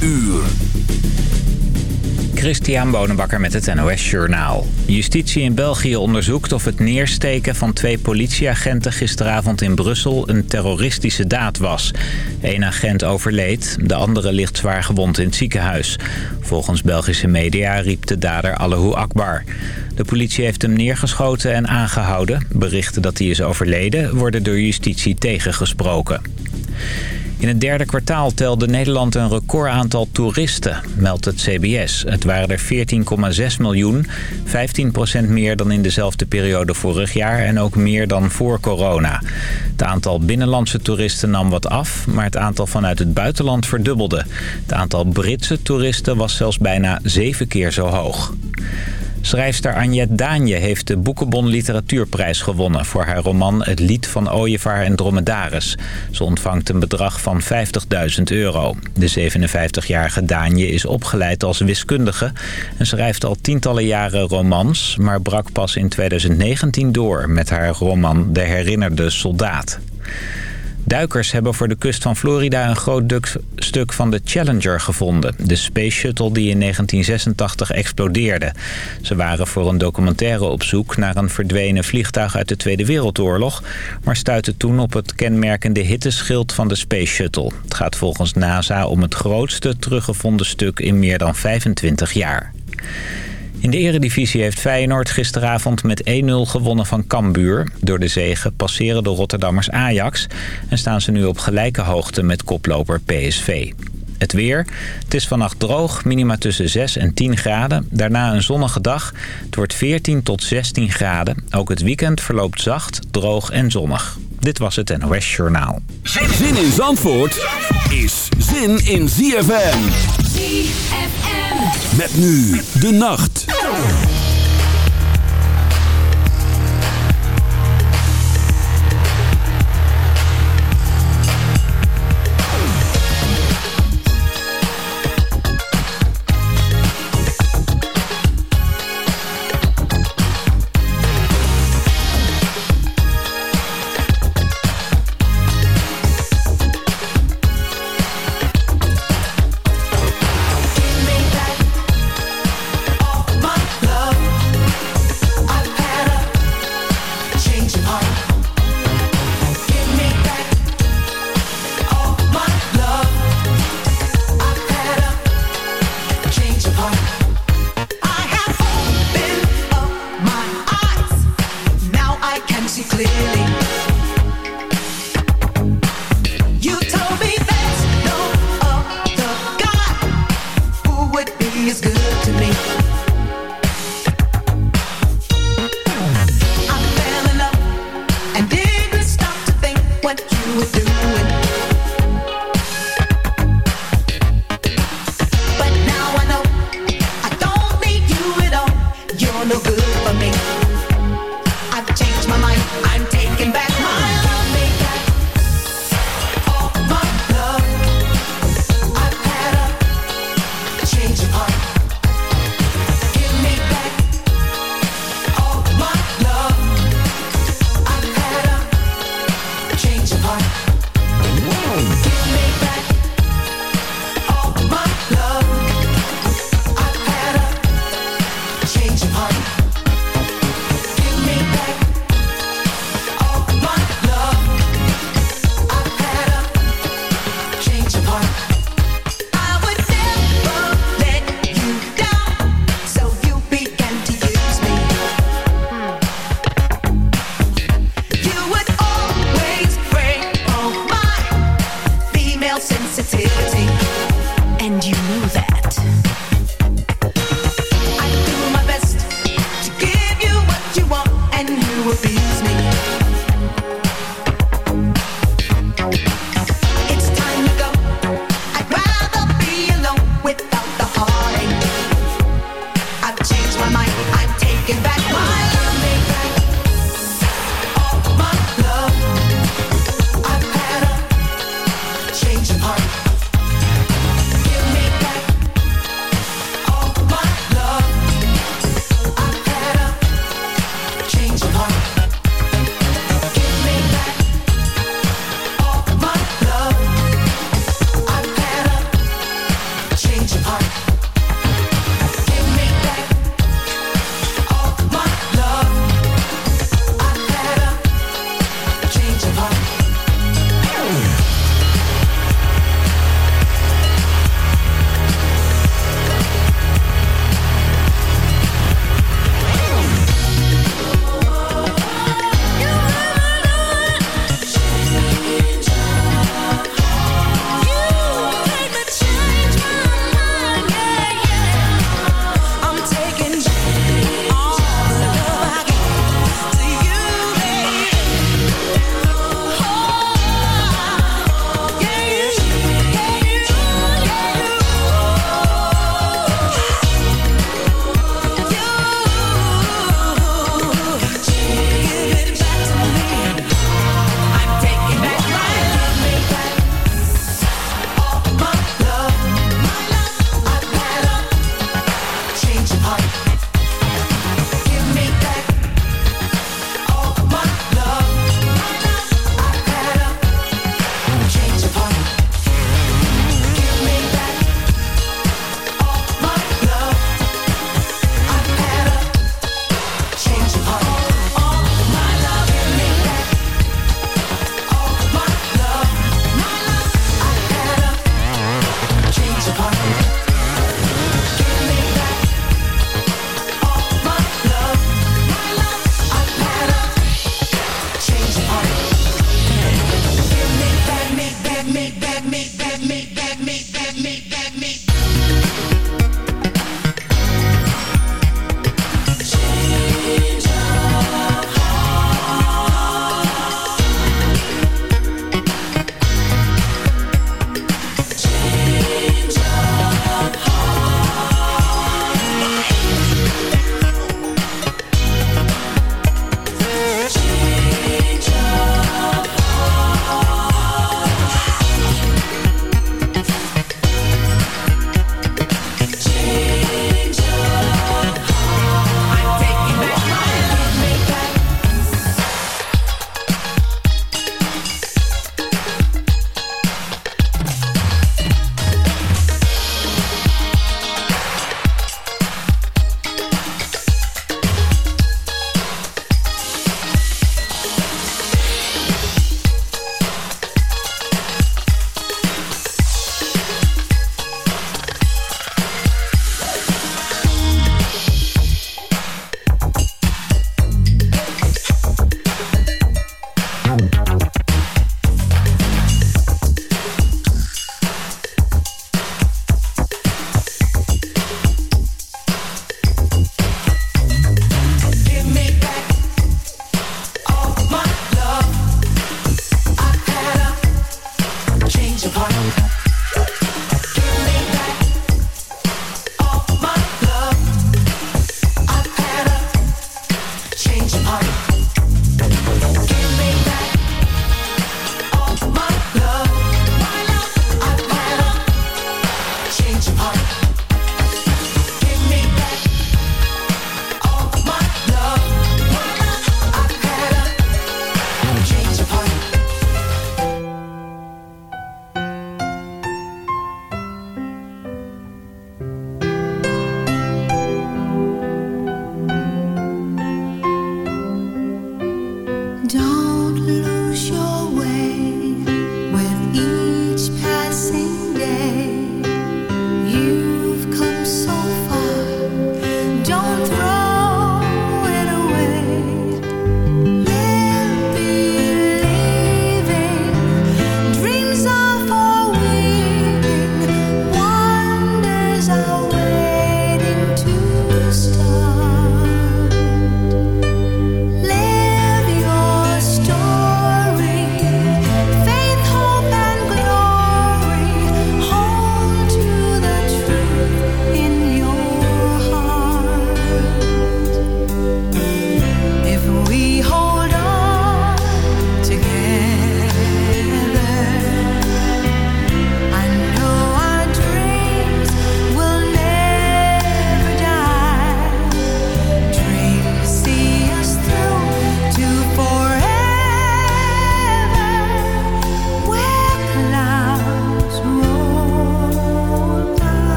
uur. Christian Bonenbakker met het NOS Journaal. Justitie in België onderzoekt of het neersteken van twee politieagenten gisteravond in Brussel een terroristische daad was. Eén agent overleed, de andere ligt zwaar gewond in het ziekenhuis. Volgens Belgische media riep de dader Allahu Akbar. De politie heeft hem neergeschoten en aangehouden. Berichten dat hij is overleden worden door justitie tegengesproken. In het derde kwartaal telde Nederland een recordaantal toeristen, meldt het CBS. Het waren er 14,6 miljoen, 15% meer dan in dezelfde periode vorig jaar en ook meer dan voor corona. Het aantal binnenlandse toeristen nam wat af, maar het aantal vanuit het buitenland verdubbelde. Het aantal Britse toeristen was zelfs bijna zeven keer zo hoog. Schrijfster Agnet Daanje heeft de Boekenbon Literatuurprijs gewonnen... voor haar roman Het Lied van Ooievaar en Dromedaris. Ze ontvangt een bedrag van 50.000 euro. De 57-jarige Daanje is opgeleid als wiskundige... en schrijft al tientallen jaren romans... maar brak pas in 2019 door met haar roman De Herinnerde Soldaat. Duikers hebben voor de kust van Florida een groot stuk van de Challenger gevonden. De Space Shuttle die in 1986 explodeerde. Ze waren voor een documentaire op zoek naar een verdwenen vliegtuig uit de Tweede Wereldoorlog... maar stuitten toen op het kenmerkende hitteschild van de Space Shuttle. Het gaat volgens NASA om het grootste teruggevonden stuk in meer dan 25 jaar. In de eredivisie heeft Feyenoord gisteravond met 1-0 gewonnen van Cambuur. Door de zegen passeren de Rotterdammers Ajax... en staan ze nu op gelijke hoogte met koploper PSV. Het weer. Het is vannacht droog, minima tussen 6 en 10 graden. Daarna een zonnige dag. Het wordt 14 tot 16 graden. Ook het weekend verloopt zacht, droog en zonnig. Dit was het NOS Journaal. Zin in Zandvoort is zin in ZFM. ZFM. Met nu de nacht. Show.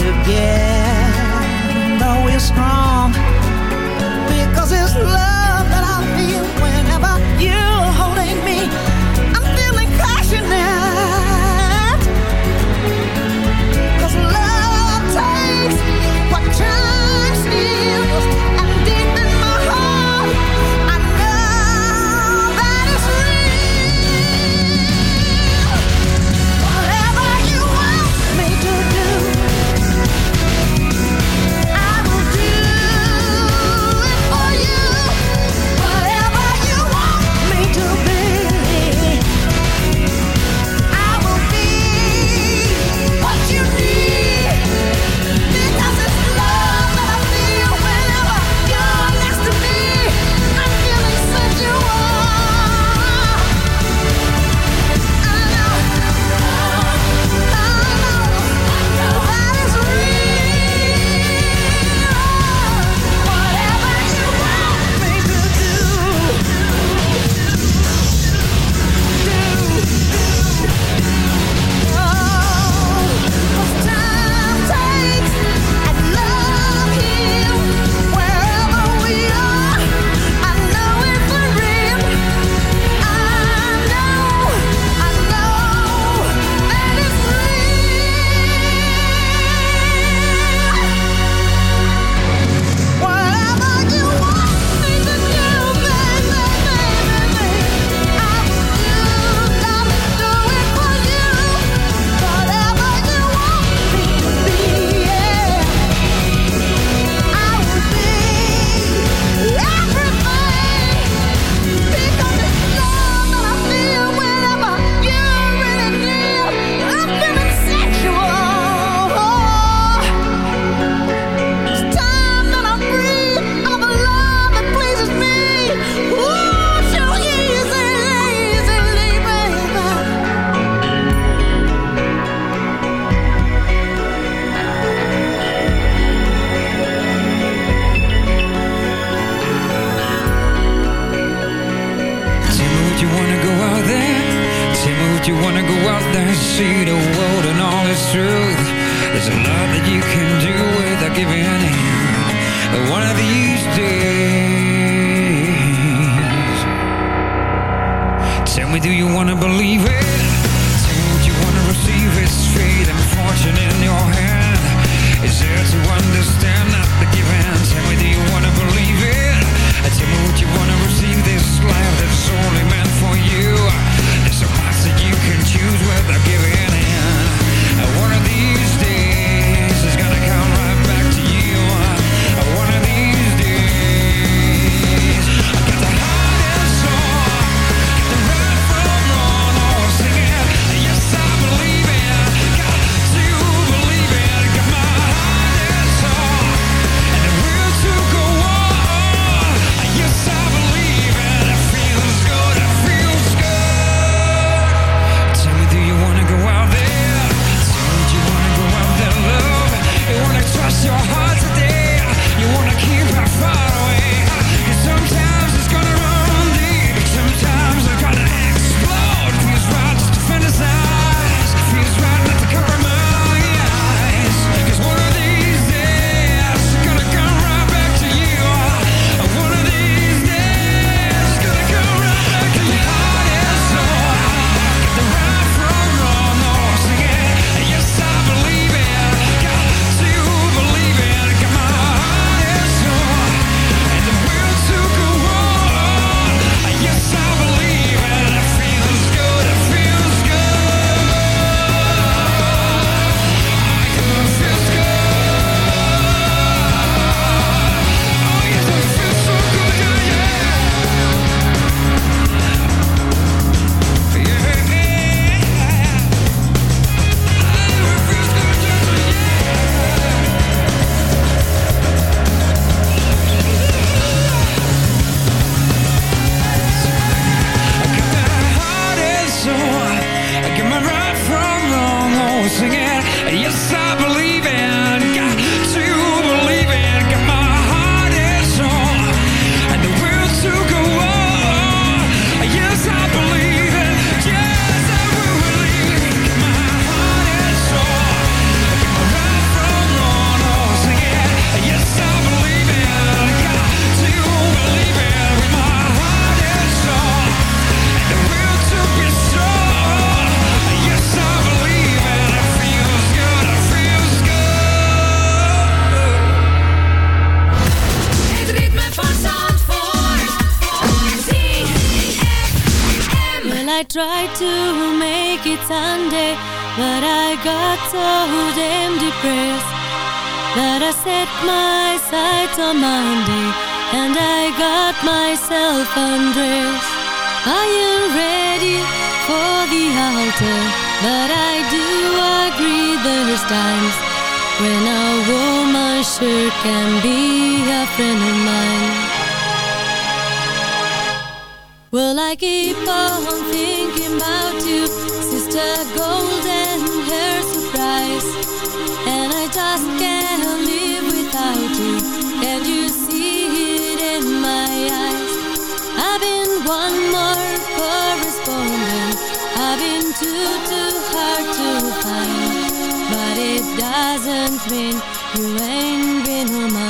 together. We're strong, because it's love that I feel. that you wanna go out there and see the world and all its truth There's a lot that you can do without giving in But one of these days Tell me do you wanna believe it? Tell me would you wanna receive it? Fate and fortune in your hand Is there to understand not the giving? Tell me do you wanna believe it? Tell me would you wanna receive this life that's only meant choose without giving in one more correspondent. I've been too, too hard to find. But it doesn't mean you ain't been on my